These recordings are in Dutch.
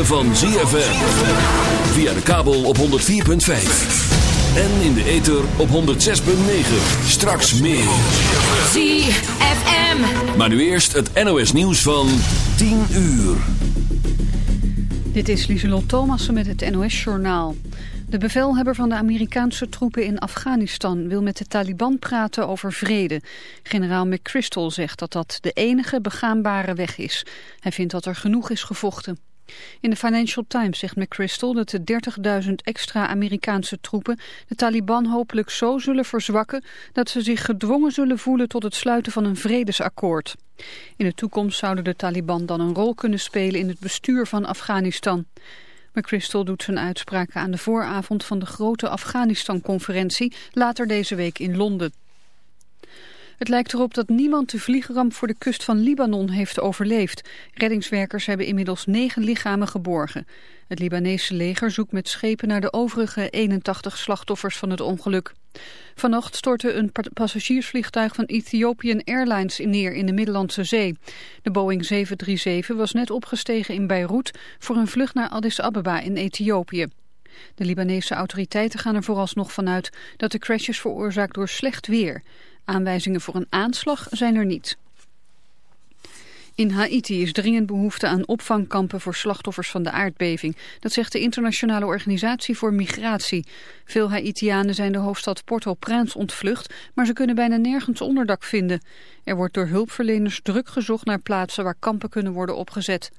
ritme van ZFM. Via de kabel op 104.5. En in de ether op 106.9. Straks meer. ZFM. Maar nu eerst het NOS nieuws van 10 uur. Dit is Lieselot Thomassen met het NOS-journaal. De bevelhebber van de Amerikaanse troepen in Afghanistan wil met de Taliban praten over vrede. Generaal McChrystal zegt dat dat de enige begaanbare weg is. Hij vindt dat er genoeg is gevochten. In de Financial Times zegt McChrystal dat de 30.000 extra Amerikaanse troepen de Taliban hopelijk zo zullen verzwakken dat ze zich gedwongen zullen voelen tot het sluiten van een vredesakkoord. In de toekomst zouden de Taliban dan een rol kunnen spelen in het bestuur van Afghanistan. McChrystal doet zijn uitspraken aan de vooravond van de grote Afghanistan-conferentie later deze week in Londen. Het lijkt erop dat niemand de vliegramp voor de kust van Libanon heeft overleefd. Reddingswerkers hebben inmiddels negen lichamen geborgen. Het Libanese leger zoekt met schepen naar de overige 81 slachtoffers van het ongeluk. Vannacht stortte een passagiersvliegtuig van Ethiopian Airlines neer in de Middellandse Zee. De Boeing 737 was net opgestegen in Beirut voor een vlucht naar Addis Ababa in Ethiopië. De Libanese autoriteiten gaan er vooralsnog vanuit dat de crash is veroorzaakt door slecht weer. Aanwijzingen voor een aanslag zijn er niet. In Haiti is dringend behoefte aan opvangkampen voor slachtoffers van de aardbeving. Dat zegt de Internationale Organisatie voor Migratie. Veel Haitianen zijn de hoofdstad Port-au-Prince ontvlucht, maar ze kunnen bijna nergens onderdak vinden. Er wordt door hulpverleners druk gezocht naar plaatsen waar kampen kunnen worden opgezet.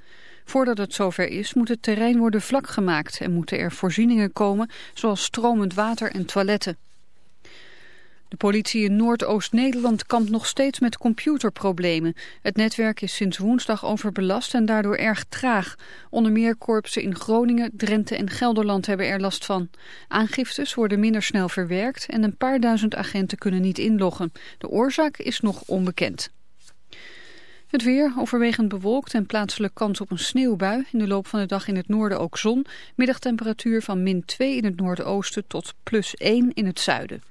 Voordat het zover is, moet het terrein worden vlak gemaakt en moeten er voorzieningen komen, zoals stromend water en toiletten. De politie in Noordoost-Nederland kampt nog steeds met computerproblemen. Het netwerk is sinds woensdag overbelast en daardoor erg traag. Onder meer korpsen in Groningen, Drenthe en Gelderland hebben er last van. Aangiftes worden minder snel verwerkt en een paar duizend agenten kunnen niet inloggen. De oorzaak is nog onbekend. Het weer overwegend bewolkt en plaatselijk kans op een sneeuwbui. In de loop van de dag in het noorden ook zon. Middagtemperatuur van min 2 in het noordoosten tot plus 1 in het zuiden.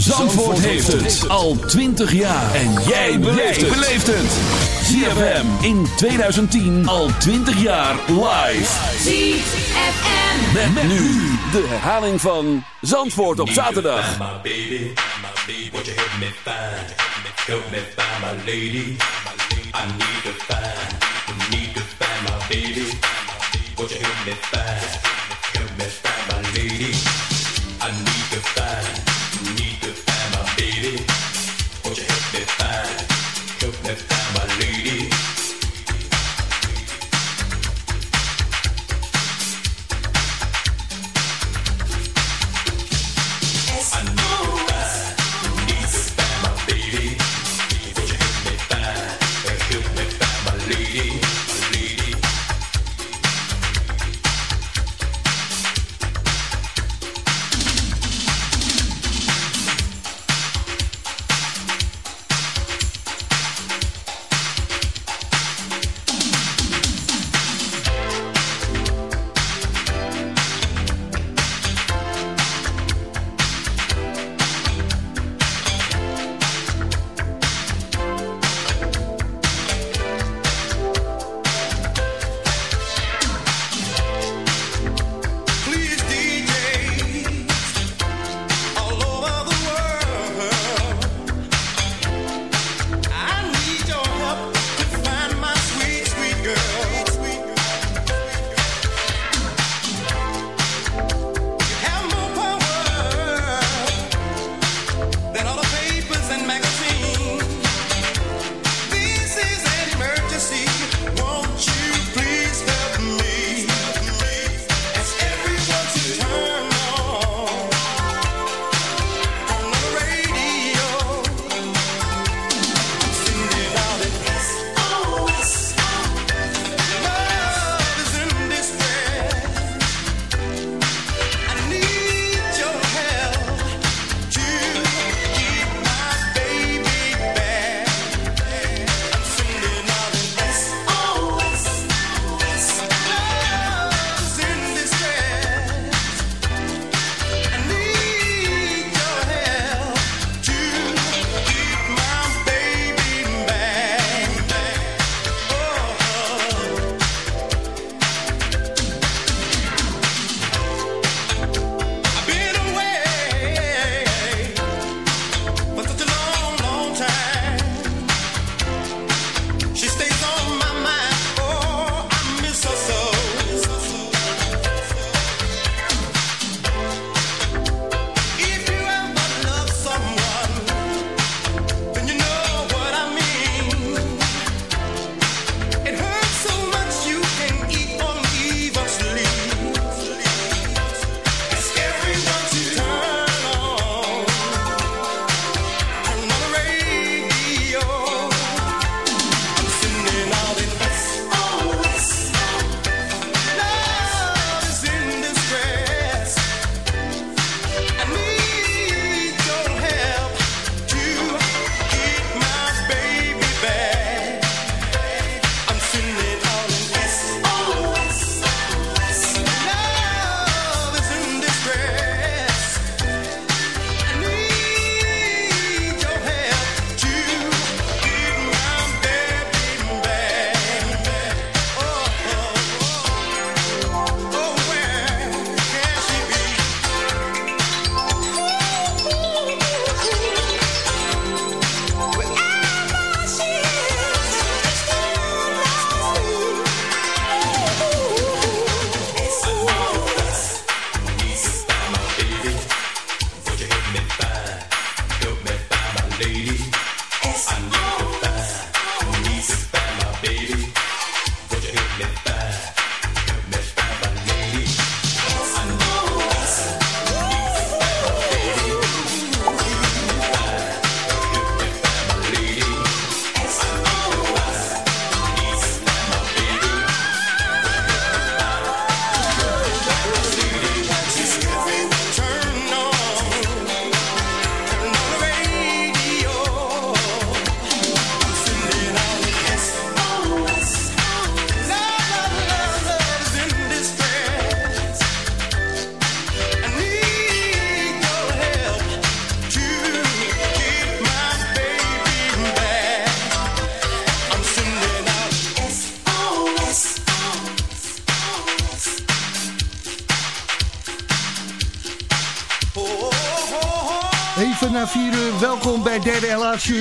Zandvoort heeft het al 20 jaar. En jij beleeft het. ZFM in 2010 al 20 jaar live. ZFM. Met, met nu de herhaling van Zandvoort op zaterdag. Help me find, help me find my lady. I need to find, need to find my baby. Won't you help me find, help me find my lady.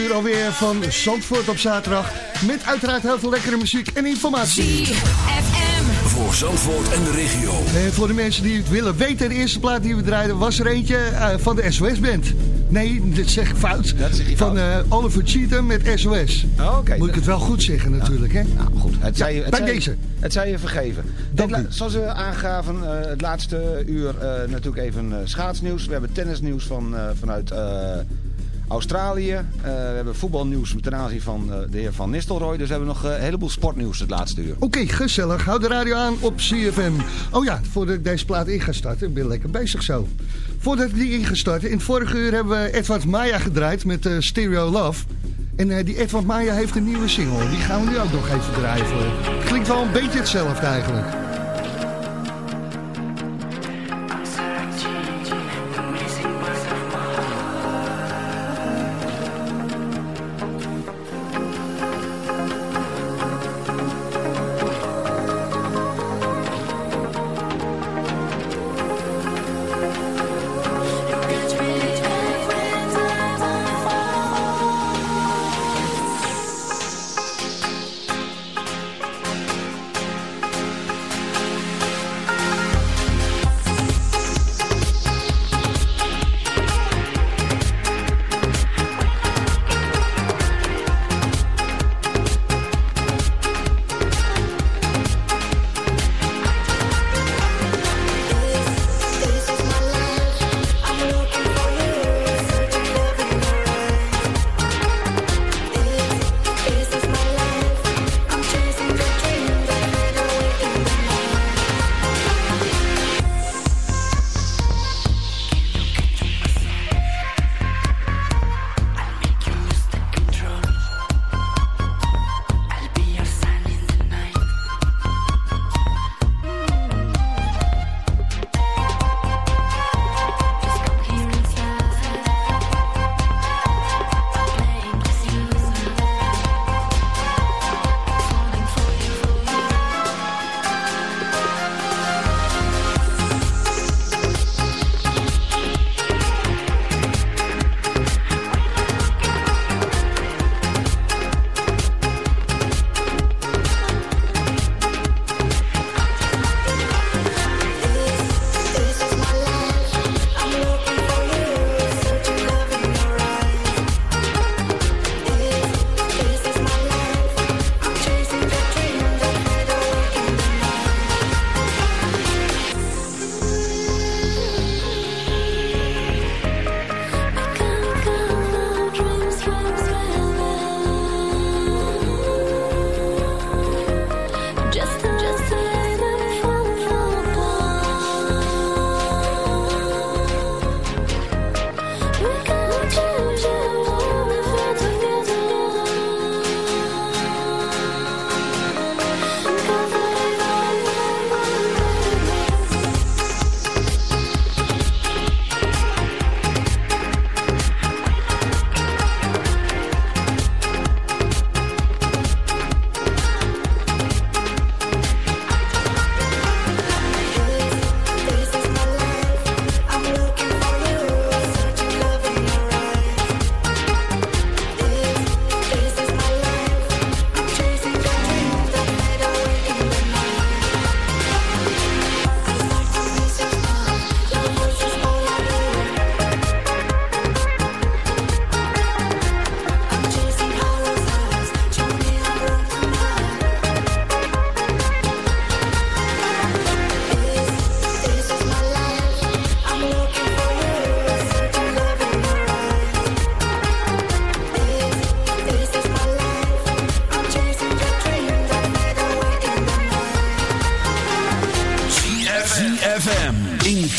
Uur alweer van Zandvoort op zaterdag. Met uiteraard heel veel lekkere muziek en informatie. Voor Zandvoort en de regio. En voor de mensen die het willen weten, de eerste plaat die we draaiden was er eentje eh, van de SOS-band. Nee, dat zeg ik fout. Dat zeg je van eh, Oliver Cheatham met SOS. Oh, oké. Moet ik het wel goed zeggen natuurlijk, hè? Nou, goed. Het zij, je- het bij deze. Het zij je vergeven. Dank u. Zoals we aangaven, eh, het laatste uur eh, natuurlijk even eh, schaatsnieuws. We hebben tennisnieuws van, eh, vanuit eh, Australië. Eh, we hebben voetbalnieuws ten aanzien van eh, de heer Van Nistelrooy. Dus we hebben nog eh, een heleboel sportnieuws het laatste uur. Oké, gezellig. Houd de radio aan op CFM. Oh ja, voordat ik deze plaat in ga starten, ik ben lekker bezig zo. Voordat ik die in ga starten, in het vorige uur hebben we Edward Maya gedraaid met Stereo Love. En die Edward Maya heeft een nieuwe single. Die gaan we nu ook nog even draaien. Klinkt wel een beetje hetzelfde eigenlijk.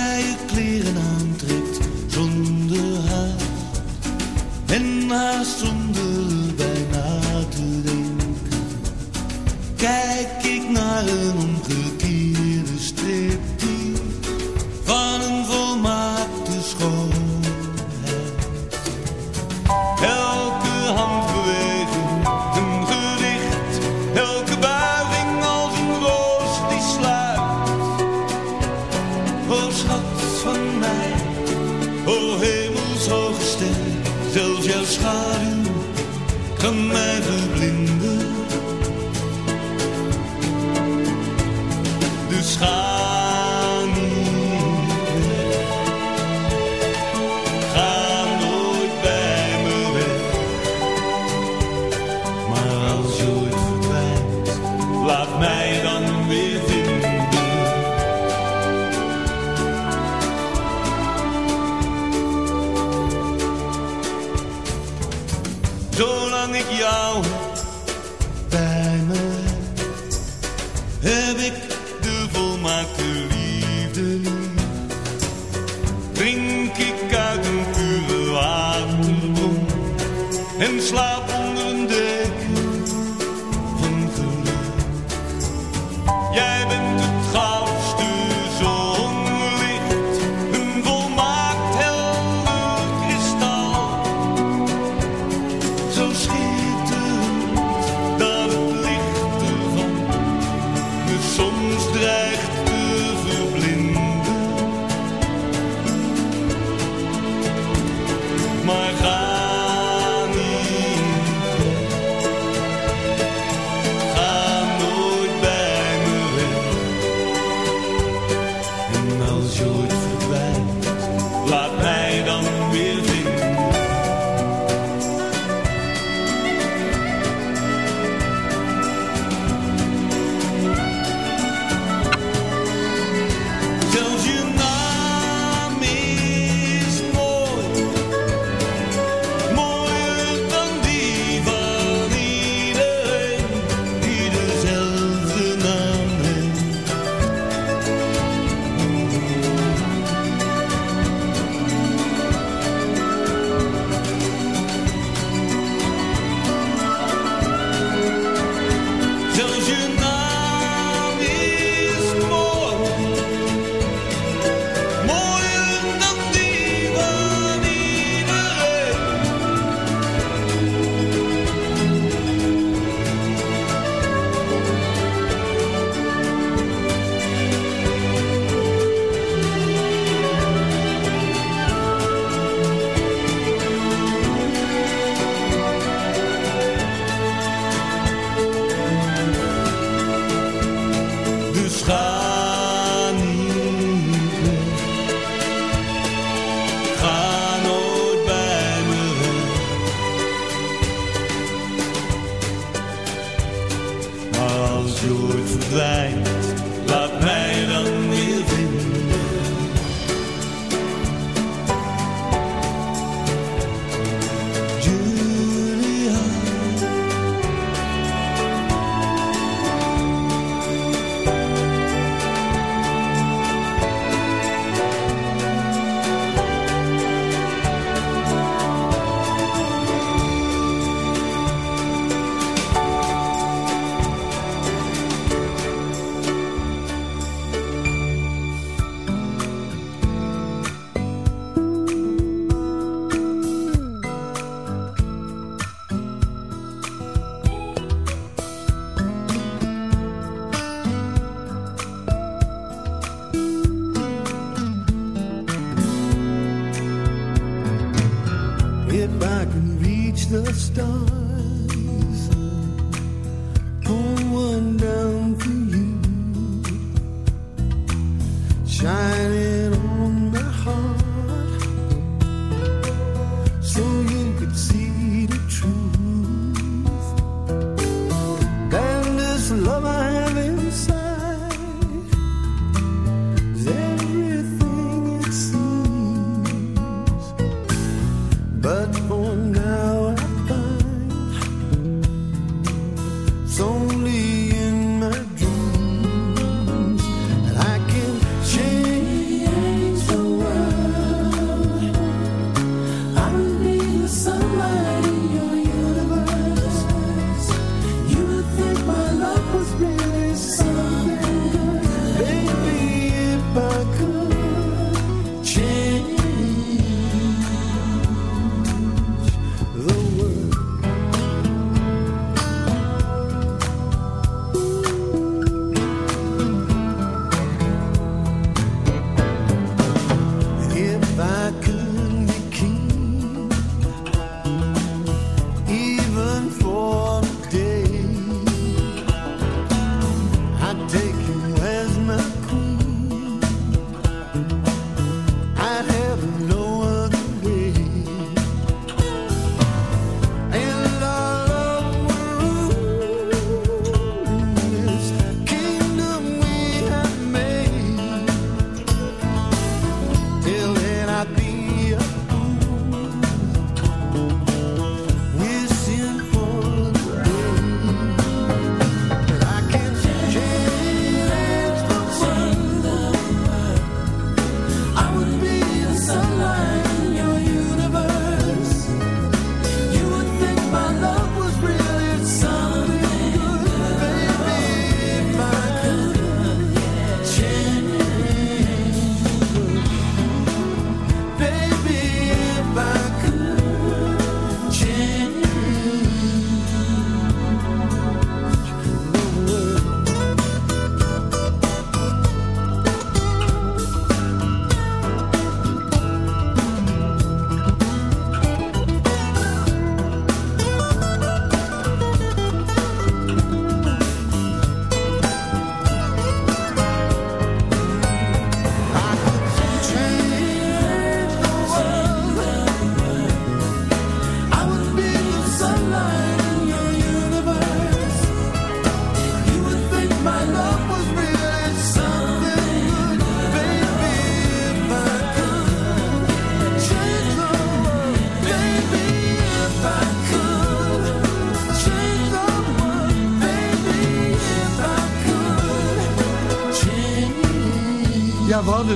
jij je kleren aantrekt zonder haar, En haast zonder bijna te denken. Kijk ik naar een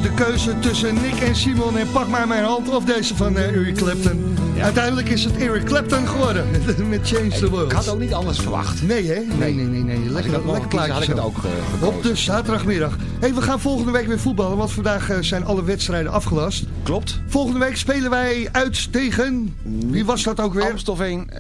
de keuze tussen Nick en Simon en Pak maar mijn hand of deze van eh, Eric Clapton. Uiteindelijk is het Eric Clapton geworden met Change the World. Ik had ook niet anders verwacht. Nee, hè? Nee, nee, nee. nee. Lekker, lekker plaatje had ik het ook eh. Op de zaterdagmiddag. Hey, we gaan volgende week weer voetballen, want vandaag eh, zijn alle wedstrijden afgelast. Klopt. Volgende week spelen wij uit tegen... Wie was dat ook weer? Amstelveen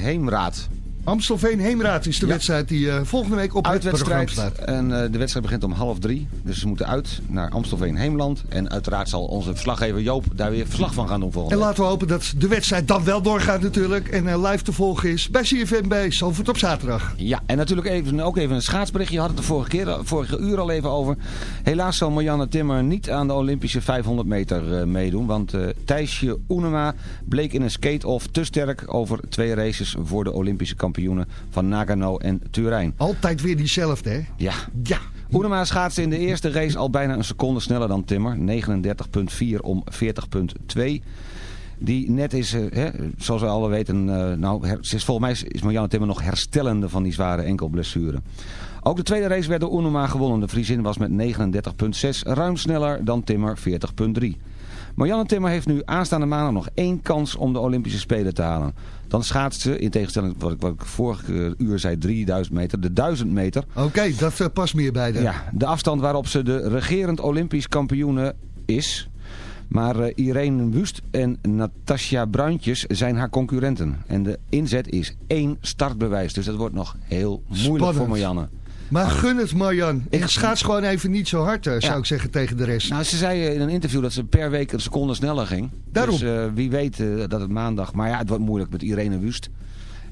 Heemraad. Amstelveen Heemraad is de Ja. wedstrijd die eh, volgende week op het programma staat. En eh, de wedstrijd begint om half drie. Dus ze moeten uit naar Amstelveen Heemland. En uiteraard zal onze verslaggever Joop daar weer verslag van gaan doen volgende En week. laten we hopen dat de wedstrijd dan wel doorgaat natuurlijk. En eh, live te volgen is bij CFM bij Zalvoort op zaterdag. Ja, en natuurlijk even, ook even een schaatsberichtje. Je had het de vorige, keer, vorige uur al even over. Helaas zal Marianne Timmer niet aan de Olympische 500 meter meedoen. Want Thijsje Oenema bleek in een skate-off te sterk over twee races voor de Olympische kampioenen van Nagano en Turijn. Altijd weer diezelfde, hè? Ja, Ja. Oenema schaatste in de eerste race al bijna een seconde sneller dan Timmer. 39,4 om 40,2. Die net is, eh, hè, zoals we alle weten, eh, nou, her- is, volgens mij is- Marianne Timmer nog herstellende van die zware enkelblessure. Ook de tweede race werd door Oenema gewonnen. De Friesin was met 39,6 ruim sneller dan Timmer 40,3. Marianne Timmer heeft nu aanstaande maandag nog één kans om de Olympische Spelen te halen. Dan schaatst ze, in tegenstelling tot wat ik, wat ik vorige uur zei, 3000 meter, de 1000 meter. Oké, dat eh, past meer bij de... Ja, de afstand waarop ze de regerend Olympisch kampioene is. Maar eh, Irene Wust en Natasja Bruintjes zijn haar concurrenten. En de inzet is één startbewijs. Dus dat wordt nog heel moeilijk Spannend. voor Marianne. Maar gun het Marjan. Ik- schaats gewoon even niet zo hard, eh, zou Ja. ik zeggen, tegen de rest. Nou, ze zei in een interview dat ze per week een seconde sneller ging. Daarom. Dus eh, wie weet eh, dat het maandag... Maar ja, het wordt moeilijk met Irene Wust.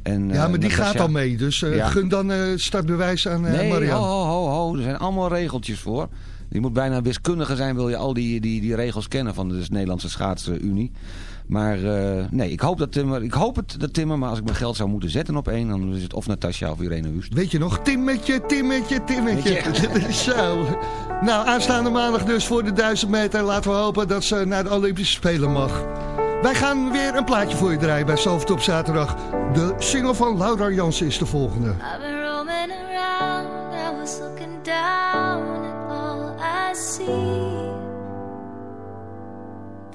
En, ja, maar die gaat al mee. Dus Ja. gun dan startbewijs aan Nee, Marjan. ho, ho, ho, ho. Er zijn allemaal regeltjes voor. Je moet bijna wiskundige zijn, wil je al die, die, die regels kennen van de Nederlandse schaatsunie. Maar eh, nee, ik hoop, dat Timmer, ik hoop het dat Timmer, maar als ik mijn geld zou moeten zetten op één, dan is het of Natasja of Irene Wust. Weet je nog, Timmetje, Timmetje, Timmetje. Zo. Nou, aanstaande maandag dus voor de 1000 meter. Laten we hopen dat ze naar de Olympische Spelen mag. Wij gaan weer een plaatje voor je draaien bij Zalvert op zaterdag. De single van Laura Jansen is de volgende. I've been roaming around, I was looking down at all I see.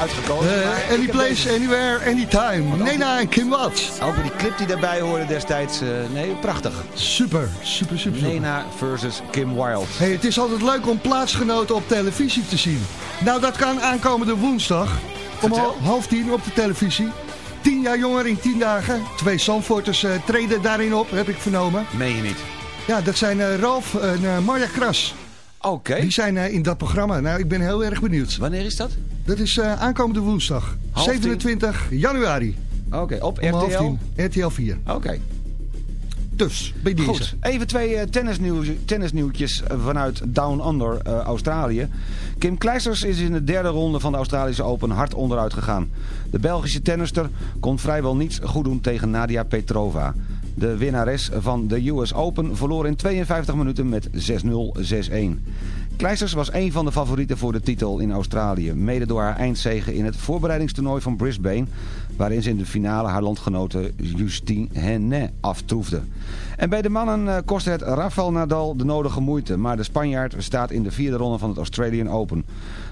uitgekozen. Eh, any place, anywhere, anytime. Nena en Kim Watts. Ook die clip die daarbij hoorde destijds. eh, nee, prachtig. Super, super, super. Nena versus Kim Wilde. Hey, het is altijd leuk om plaatsgenoten op televisie te zien. Nou, dat kan aankomende woensdag. Om Vertel. hal- half tien op de televisie. Tien jaar jonger in tien dagen. Twee Zandvoorters eh, treden daarin op, heb ik vernomen. Meen je niet? Ja, dat zijn eh, Ralf en eh, Marja Kras. Oké. Die zijn in dat programma. Nou, ik ben heel erg benieuwd. Wanneer is dat? Dat is eh, aankomende woensdag. Half tien? 27 januari. Oké, op half RTL? tien. RTL 4. Oké. Dus, bij deze. Goed, even twee eh, tennisnieuw- tennisnieuwtjes eh, vanuit Down Under, Australië. Kim Kleisters is in de derde ronde van de Australische Open hard onderuit gegaan. De Belgische tennister kon vrijwel niets goed doen tegen Nadia Petrova. De winnares van de US Open verloor in 52 minuten met 6-0, 6-1. Kleisters was een van de favorieten voor de titel in Australië. Mede door haar eindzege in het voorbereidingstoernooi van Brisbane... waarin ze in de finale haar landgenote Justine Henin aftroefde. En bij de mannen eh, kostte het Rafael Nadal de nodige moeite... maar de Spanjaard staat in de vierde ronde van het Australian Open.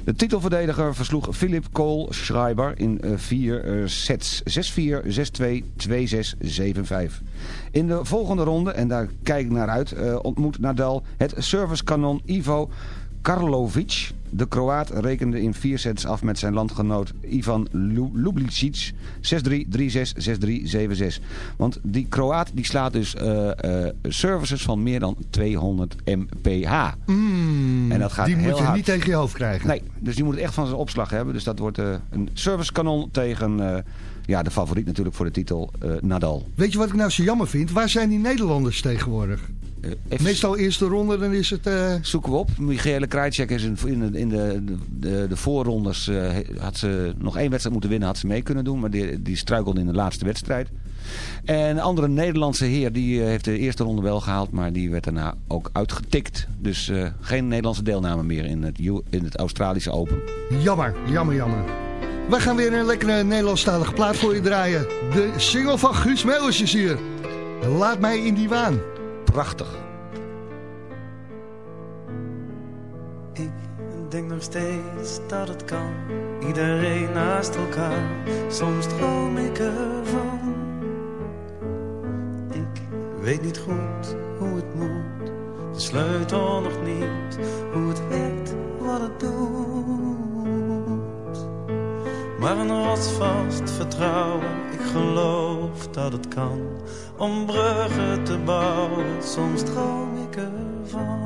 De titelverdediger versloeg Philip Cole Schreiber in eh, vier eh, sets. 6-4, 6-2, 2-6, 7-5. In de volgende ronde, en daar kijk ik naar uit, ontmoet Nadal het servicekanon Ivo Karlovic. De Kroaat rekende in vier sets af met zijn landgenoot Ivan Lu- Ljubicic. 6-3, 3-6, 6-3, 7-6. Want die Kroaat die slaat dus eh, eh, services van meer dan 200 mph. Mm, En dat gaat die heel moet je hard. niet tegen je hoofd krijgen. Nee, dus die moet het echt van zijn opslag hebben. Dus dat wordt eh, een servicekanon tegen, ja, de favoriet natuurlijk voor de titel, Nadal. Weet je wat ik nou zo jammer vind? Waar zijn die Nederlanders tegenwoordig? Eh, even Meestal eerste ronde, dan is het... eh, zoeken we op. Michele Krajicek is in, in, de, in de, de, de voorrondes, eh, had ze nog één wedstrijd moeten winnen, had ze mee kunnen doen. Maar die, die struikelde in de laatste wedstrijd. En een andere Nederlandse heer, die eh, heeft de eerste ronde wel gehaald, maar die werd daarna ook uitgetikt. Dus eh, geen Nederlandse deelname meer in het, in het Australische Open. Jammer, jammer, jammer. We gaan weer een lekkere Nederlandstalige plaat voor je draaien. De single van Guus Meeuwis is hier. Laat mij in die waan. Prachtig. Ik denk nog steeds dat het kan. Iedereen naast elkaar. Soms droom ik ervan. Ik weet niet goed hoe het moet. De sleutel nog niet. Hoe het werkt, wat het doet. Maar een rotsvast vertrouwen. Ik geloof dat het kan. Om bruggen te bouwen. Soms droom ik ervan.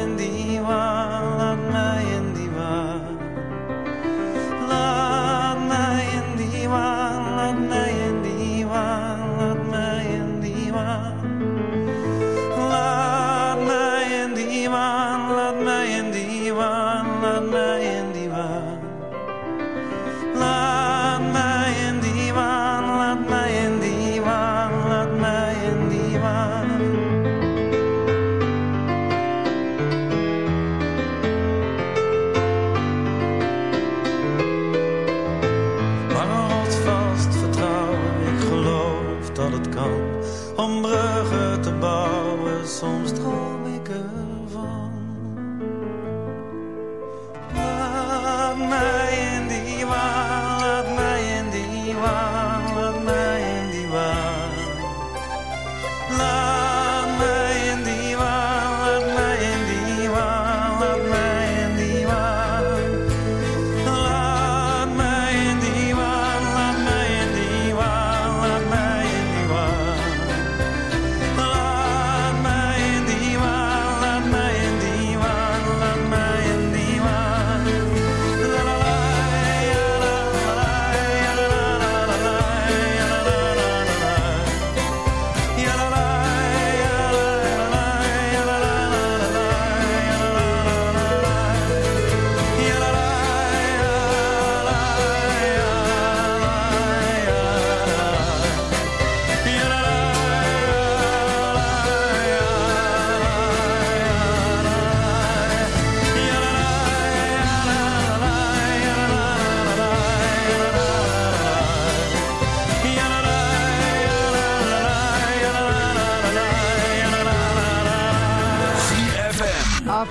kan. Om bruggen te bouwen, soms droom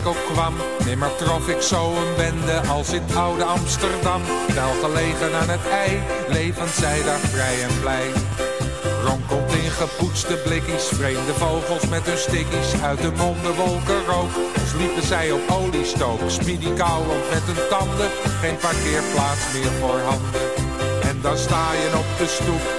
Ik ook nimmer trof ik zo een bende als in oude Amsterdam. Wel gelegen aan het ei, levend zij daar vrij en blij. Ronkelt in gepoetste blikjes, vreemde vogels met hun stikkies. Uit de monden wolken rook, sliepen zij op oliestook. Speedy kauwend met hun tanden, geen parkeerplaats meer voor handen. En dan sta je op de stoep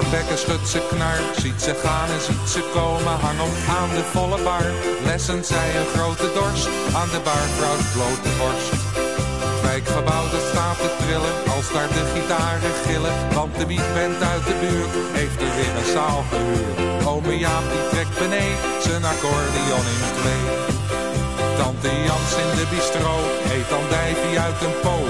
En Thorbecke schudt ze knar, ziet ze gaan en ziet ze komen. Hang op aan de volle bar, lessen zij een grote dorst. Aan de barvrouw blote borst. Wijkgebouw dat staat te trillen, als daar de gitaren gillen. Want de wietband uit de buurt heeft er weer een zaal gehuurd. Ome Jaap die trekt beneden, zijn accordeon in twee. Tante Jans in de bistro eet andijvie uit een poog.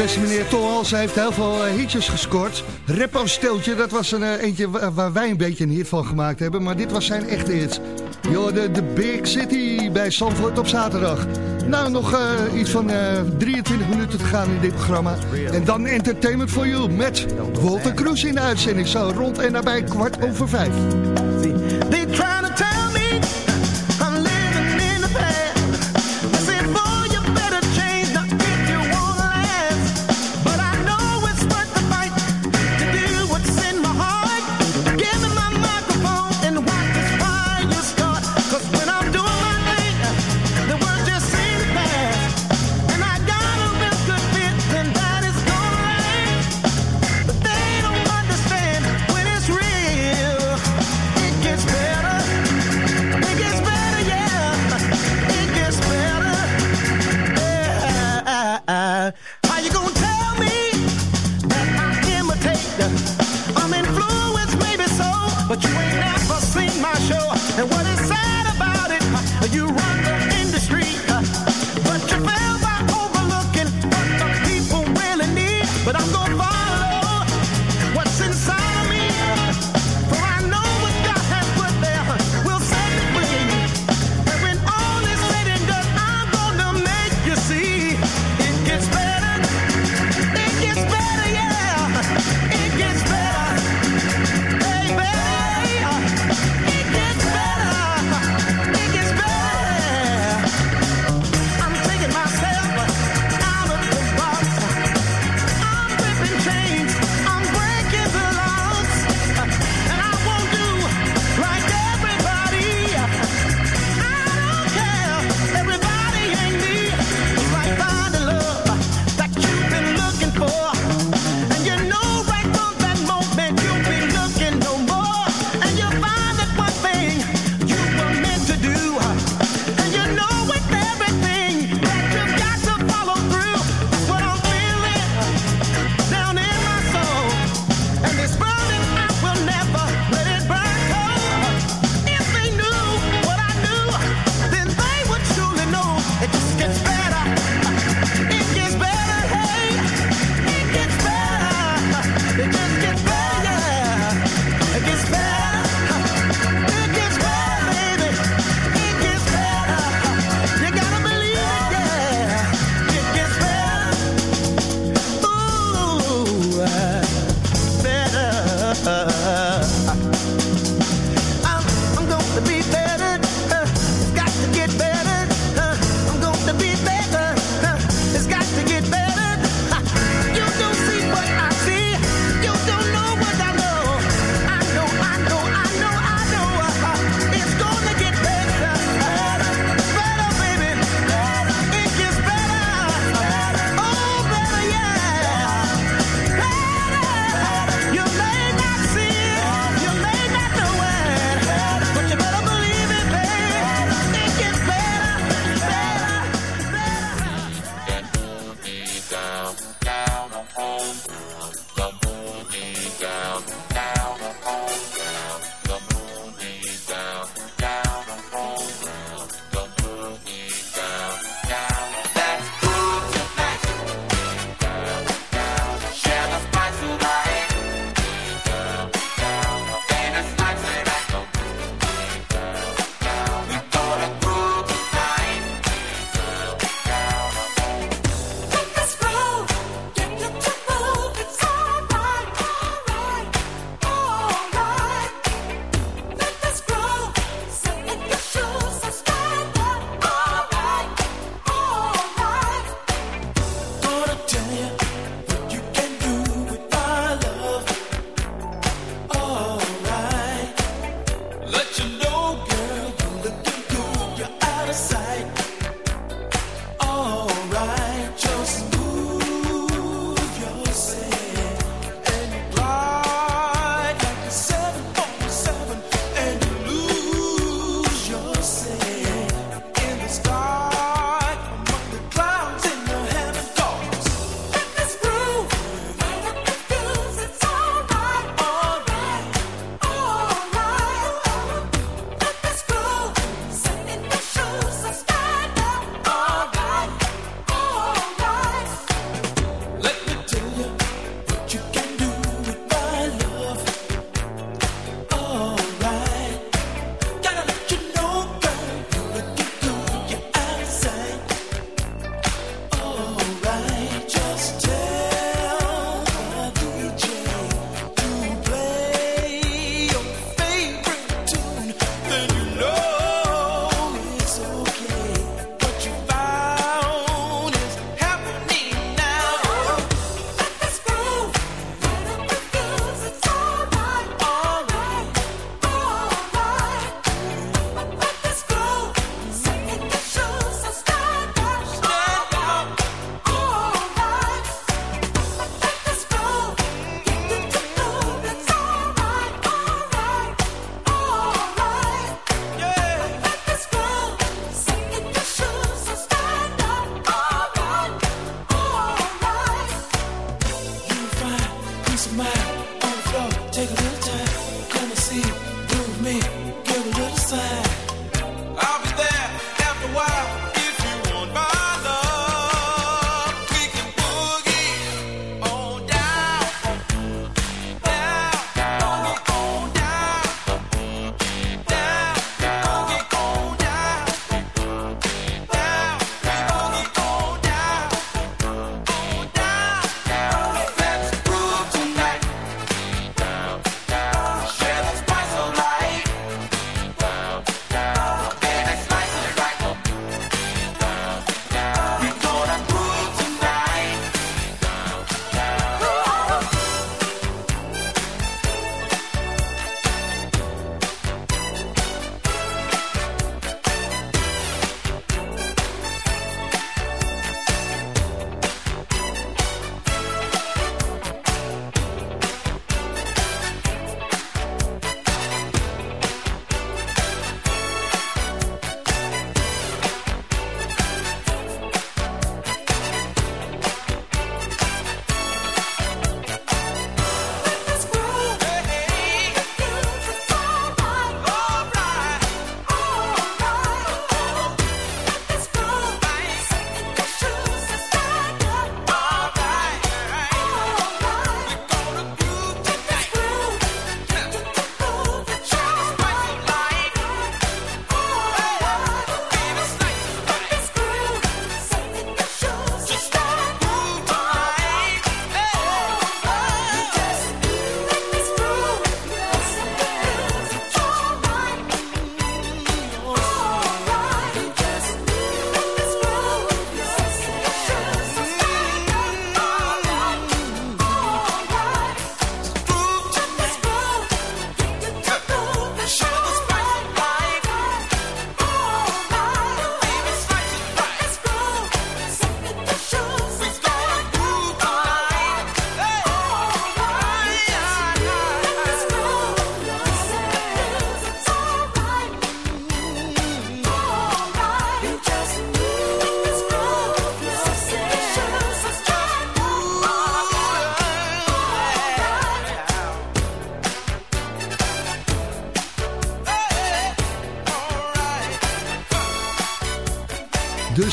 Beste meneer Tolhals heeft heel veel eh, hitjes gescoord. Rappo Steltje, dat was een eh, eentje wa- waar wij een beetje een hit van gemaakt hebben. Maar dit was zijn echte hit. Joh, de, Big City bij Zandvoort op zaterdag. Nou, nog eh, iets van eh, 23 minuten te gaan in dit programma. En dan Entertainment for You met Walter Kroes in de uitzending. Zo rond en nabij kwart over vijf.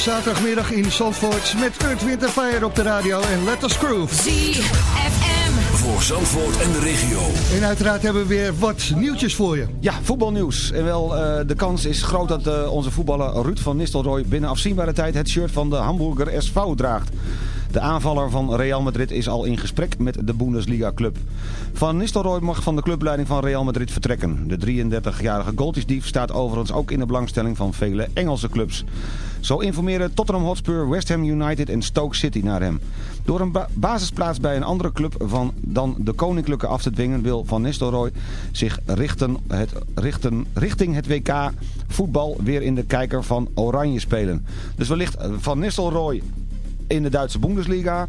Zaterdagmiddag in Zandvoort met Earth, Wind Fire op de radio en Let Us Groove. ZFM. Voor Zandvoort en de regio. En uiteraard hebben we weer wat nieuwtjes voor je. Ja, voetbalnieuws. En wel, eh, de kans is groot dat eh, onze voetballer Ruud van Nistelrooy binnen afzienbare tijd het shirt van de Hamburger SV draagt. De aanvaller van Real Madrid is al in gesprek met de Bundesliga-club. Van Nistelrooy mag van de clubleiding van Real Madrid vertrekken. De 33-jarige goaltjesdief staat overigens ook in de belangstelling van vele Engelse clubs. Zo informeren Tottenham Hotspur, West Ham United en Stoke City naar hem. Door een ba- basisplaats bij een andere club van dan de Koninklijke af te dwingen... wil Van Nistelrooy zich richten, het, richten, richting het WK voetbal weer in de kijker van Oranje spelen. Dus wellicht eh, Van Nistelrooy in de Duitse Bundesliga.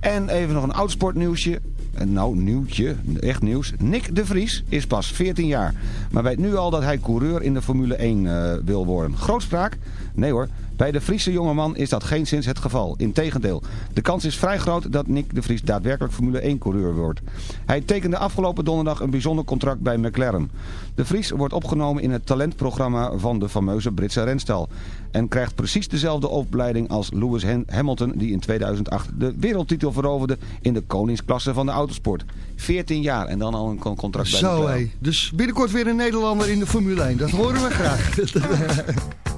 En even nog een oud sportnieuwsje. Eh, Nou, nieuwtje, echt nieuws. Nick de Vries is pas 14 jaar. Maar weet nu al dat hij coureur in de Formule 1 eh, wil worden. Grootspraak? Nee hoor. Bij de Friese jongeman is dat geen sinds het geval. Integendeel, de kans is vrij groot dat Nick de Vries daadwerkelijk Formule 1 coureur wordt. Hij tekende afgelopen donderdag een bijzonder contract bij McLaren. De Vries wordt opgenomen in het talentprogramma van de fameuze Britse renstal. En krijgt precies dezelfde opleiding als Lewis Ham- Hamilton die in 2008 de wereldtitel veroverde in de koningsklasse van de autosport. 14 jaar en dan al een con- contract bij Zo McLaren. hé. Dus binnenkort weer een Nederlander in de Formule 1. Dat horen we graag.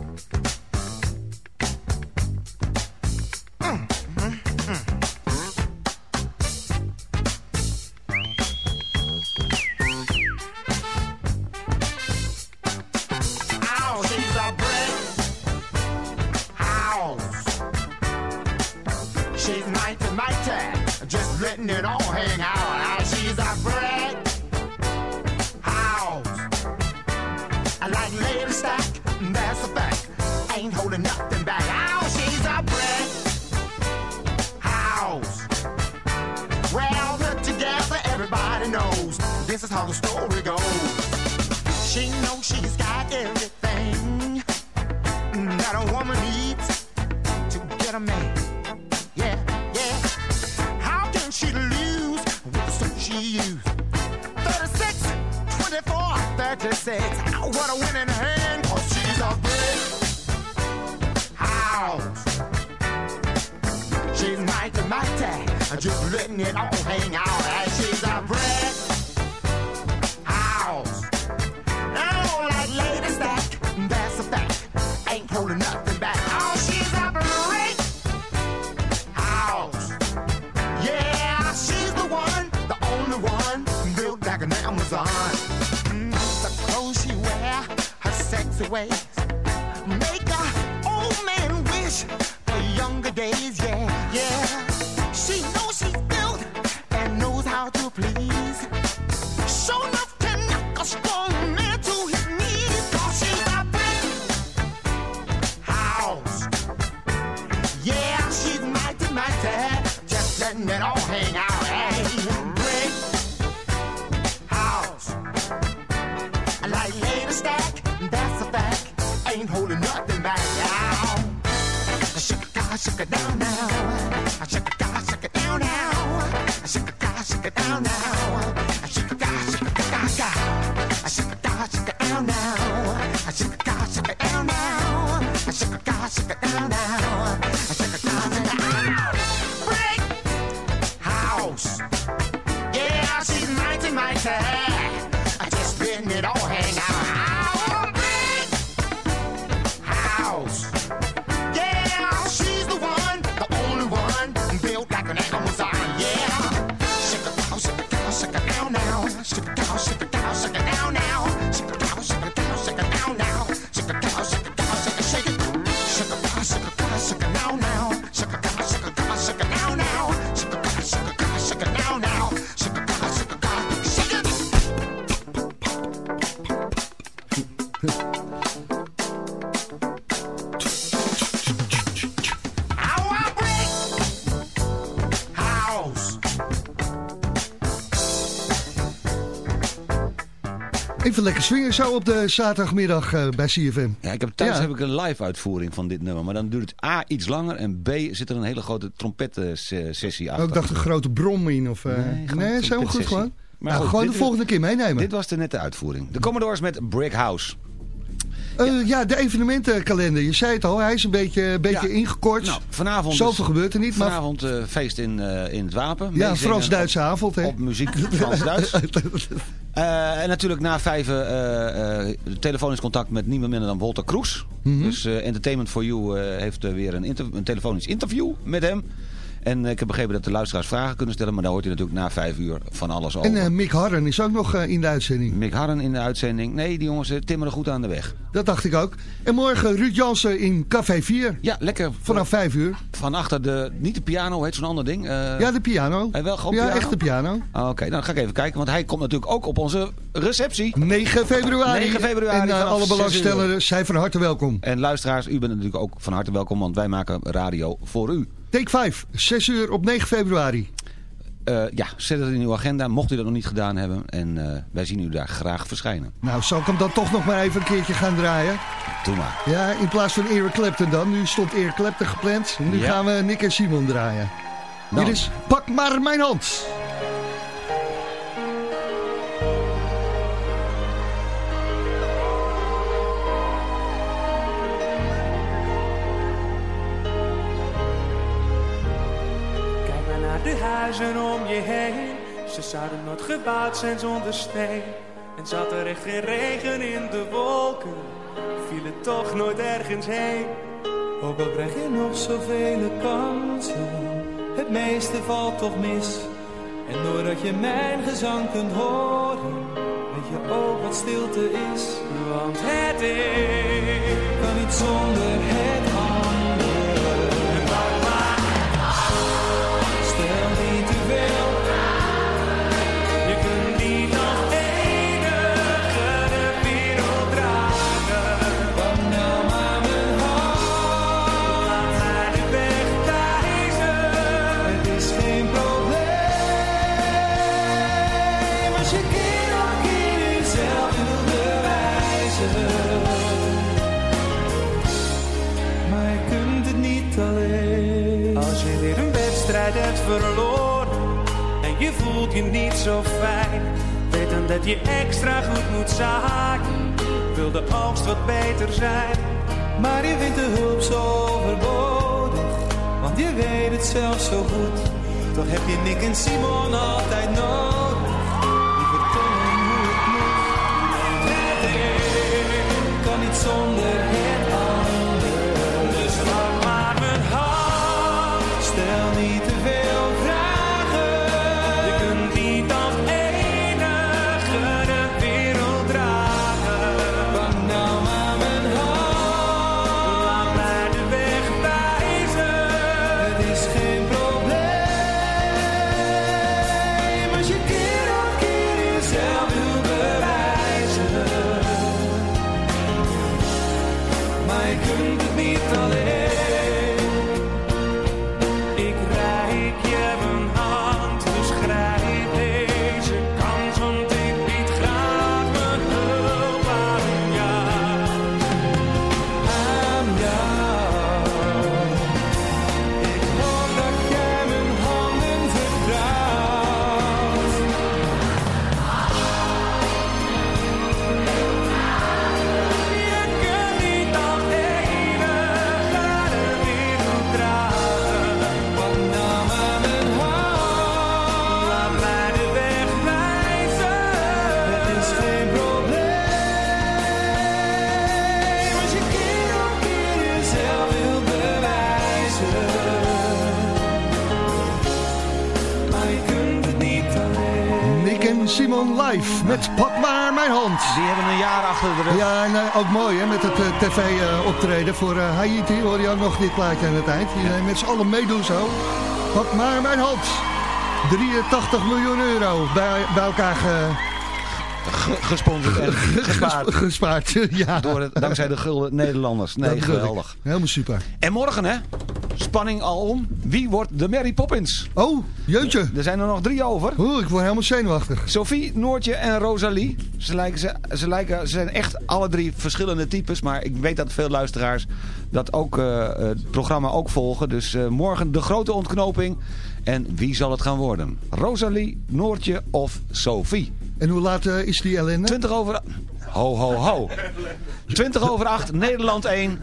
mighty. Just letting it all hang out. Hey, house. I like lady stack, that's a fact. Ain't holding nothing back. Ow. Shake it, shake it down now. Shake it, shake it down now. Shake it, shake it down now. Shake it, shake it down, down. Shake it, it down now. Shake it, shake it down now. Swingen zo op de zaterdagmiddag eh, bij CFM. Ja, ik heb, thuis Ja. heb ik een live uitvoering van dit nummer. Maar dan duurt het A iets langer en B zit er een hele grote trompettensessie achter. Oh, ik dacht een grote brom in. Of, eh, Nee, nee, is helemaal goed trompetsessie. gewoon. Maar nou, goed, gewoon de volgende keer meenemen. Dit was de nette uitvoering. De Commodores met Brick House. Eh, ja. de evenementenkalender. Je zei het al, hij is een beetje, een beetje Ja. ingekort. Nou, vanavond Zoveel dus- gebeurt er niet. Maar Vanavond eh, feest in, eh, in het Wapen. ja, Frans-Duitse avond. Hè? Op muziek Frans-Duits. Eh, en natuurlijk na vijf eh, eh, telefonisch contact met niemand minder dan Walter Kroes. Mhm. Dus Entertainment for You heeft weer een, inter- een telefonisch interview met hem. En ik heb begrepen dat de luisteraars vragen kunnen stellen. Maar daar hoort u natuurlijk na vijf uur van alles over. En eh, Mick Harren is ook nog eh, in de uitzending. Mick Harren in de uitzending. Nee, die jongens eh, timmeren goed aan de weg. Dat dacht ik ook. En morgen Ruud Jansen in Café 4. Ja, lekker. Vanaf 5 uur. Van achter de, niet de piano, heet zo'n ander ding. Ja, de piano. Hij wel gewoon ja, piano? echt de piano. Ah, Oké, dan ga ik even kijken. Want hij komt natuurlijk ook op onze receptie. 9 februari. 9 februari En alle 6 belangstellenden zijn van harte welkom. En luisteraars, u bent natuurlijk ook van harte welkom, want wij maken radio voor u. Take 5, 6 uur op 9 februari. Eh, ja, zet het in uw agenda, mocht u dat nog niet gedaan hebben. En eh, wij zien u daar graag verschijnen. Nou, zal ik hem dan toch nog maar even een keertje gaan draaien? Doe maar. Ja, in plaats van Eric Clapton dan. Nu stond Eric Clapton gepland. Nu Ja. gaan we Nick en Simon draaien. Nou. Hier is Pak maar mijn hand. Je heen. Ze zouden nooit gebouwd zijn zonder steen. En zat er echt geen regen in de wolken, viel het toch nooit ergens heen. Ook al krijg je nog zoveel kansen, het meeste valt toch mis. En doordat je mijn gezang kunt horen, weet je ook wat stilte is. Want het is kan niet zonder het en je voelt je niet zo fijn, weet dan dat je extra goed moet zaken. Wil de oogst wat beter zijn, Maar je vindt de hulp zo overbodig, want je weet het zelf zo goed. Toch heb je Nick en Simon altijd nodig. Live met Pak maar mijn hand. Die hebben een jaar achter de rug. Ja, en eh, ook mooi hè, met het tv-optreden voor eh, Haiti. Hoor je ook nog dit plaatje aan het eind. Iedereen met z'n allen meedoen zo. Pak maar mijn hand. 83 miljoen euro bij, bij elkaar ge, Ge- gesponsord en gespaard. gespaard. ja. Door het, dankzij de gulden Nederlanders. Nee, geweldig. Helemaal super. En morgen, hè? Spanning al om. Wie wordt de Mary Poppins? Oh, jeutje. Er zijn er nog drie over. Oeh, ik word helemaal zenuwachtig. Sophie, Noortje en Rosalie. Ze, lijken, ze, ze, lijken, ze zijn echt alle drie verschillende types. Maar ik weet dat veel luisteraars dat ook, eh, het programma ook volgen. Dus eh, morgen de grote ontknoping. En wie zal het gaan worden? Rosalie, Noortje of Sophie? En hoe laat eh, is die ellende? 20 over... Ho, ho, ho. 20 over 8, Nederland 1.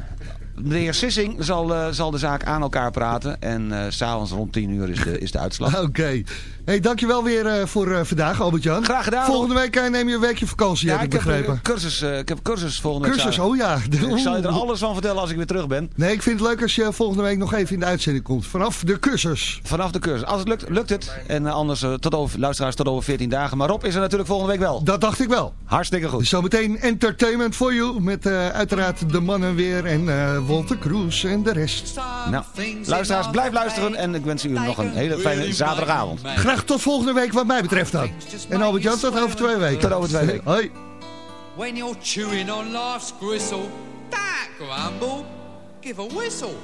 De heer Sissing zal, eh, zal de zaak aan elkaar praten. En eh, s s'avonds rond 10 uur is de, is de uitslag. Oké. Hey, dankjewel weer eh, voor eh, vandaag, Albert-Jan. Graag gedaan. Volgende week eh, neem je een weekje vakantie, Ja, heb ik ik heb begrepen. een cursus, eh, ik heb cursus volgende week. Cursus, oh ja. Ik zal je er alles van vertellen als ik weer terug ben. Nee, ik vind het leuk als je volgende week nog even in de uitzending komt. Vanaf de cursus. Vanaf de cursus. Als het lukt, lukt het. En anders tot over, luisteraars tot over 14 dagen. Maar Rob is er natuurlijk volgende week wel. Dat dacht ik wel. Hartstikke goed. Dus zometeen entertainment for you. Met eh, uiteraard de mannen weer en eh Walter Kroes en de rest. Nou, luisteraars, blijf luisteren. En ik wens u nog een hele fijne zaterdagavond. Graag tot volgende week wat mij betreft dan. En Albert-Jan tot over twee weken. Tot over twee weken. Hoi. When you're chewing on life's gristle, that grumble, give a whistle.